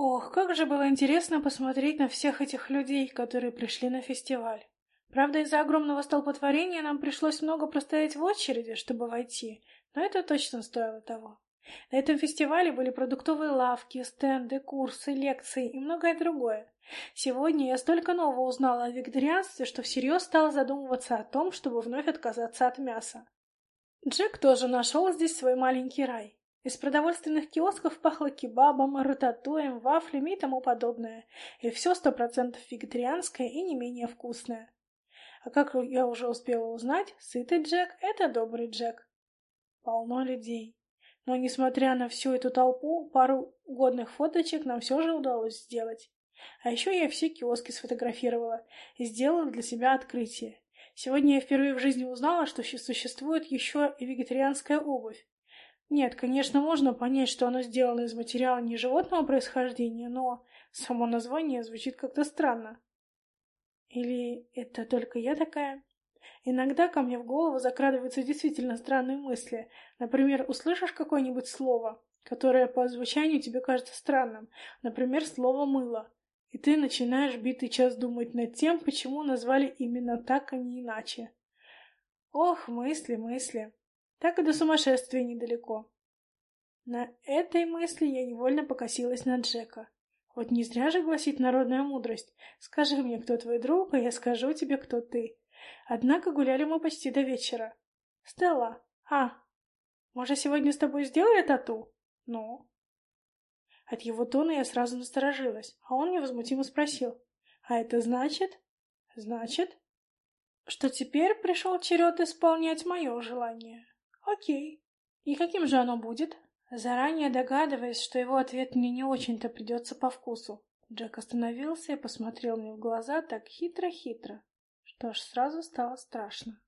Ох, как же было интересно посмотреть на всех этих людей, которые пришли на фестиваль. Правда, из-за огромного столпотворения нам пришлось много простоять в очереди, чтобы войти, но это точно стоило того. На этом фестивале были продуктовые лавки, стенды, курсы, лекции и многое другое. Сегодня я столько нового узнала о вегетарианстве, что всерьез стала задумываться о том, чтобы вновь отказаться от мяса. Джек тоже нашел здесь свой маленький рай. Из продовольственных киосков пахло кебабом, рататуем, вафлями и тому подобное. И все сто процентов вегетарианское и не менее вкусное. А как я уже успела узнать, сытый Джек — это добрый Джек. Полно людей. Но, несмотря на всю эту толпу, пару годных фоточек нам все же удалось сделать. А еще я все киоски сфотографировала и сделала для себя открытие. Сегодня я впервые в жизни узнала, что существует еще и вегетарианская обувь. Нет, конечно, можно понять, что оно сделано из материала не животного происхождения, но само название звучит как-то странно. Или это только я такая? Иногда ко мне в голову закрадываются действительно странные мысли. Например, услышишь какое-нибудь слово, которое по звучанию тебе кажется странным. Например, слово «мыло». И ты начинаешь битый час думать над тем, почему назвали именно так, а не иначе. Ох, мысли, мысли. Так и до сумасшествия недалеко. На этой мысли я невольно покосилась на Джека. Вот не зря же гласит народная мудрость. Скажи мне, кто твой друг, а я скажу тебе, кто ты. Однако гуляли мы почти до вечера. Стелла, а, может, сегодня с тобой сделали тату? Ну? От его тона я сразу насторожилась, а он невозмутимо спросил. А это значит? Значит, что теперь пришел черед исполнять мое желание. Окей. И каким же оно будет? Заранее догадываясь, что его ответ мне не очень-то придется по вкусу, Джек остановился и посмотрел мне в глаза так хитро-хитро, что аж сразу стало страшно.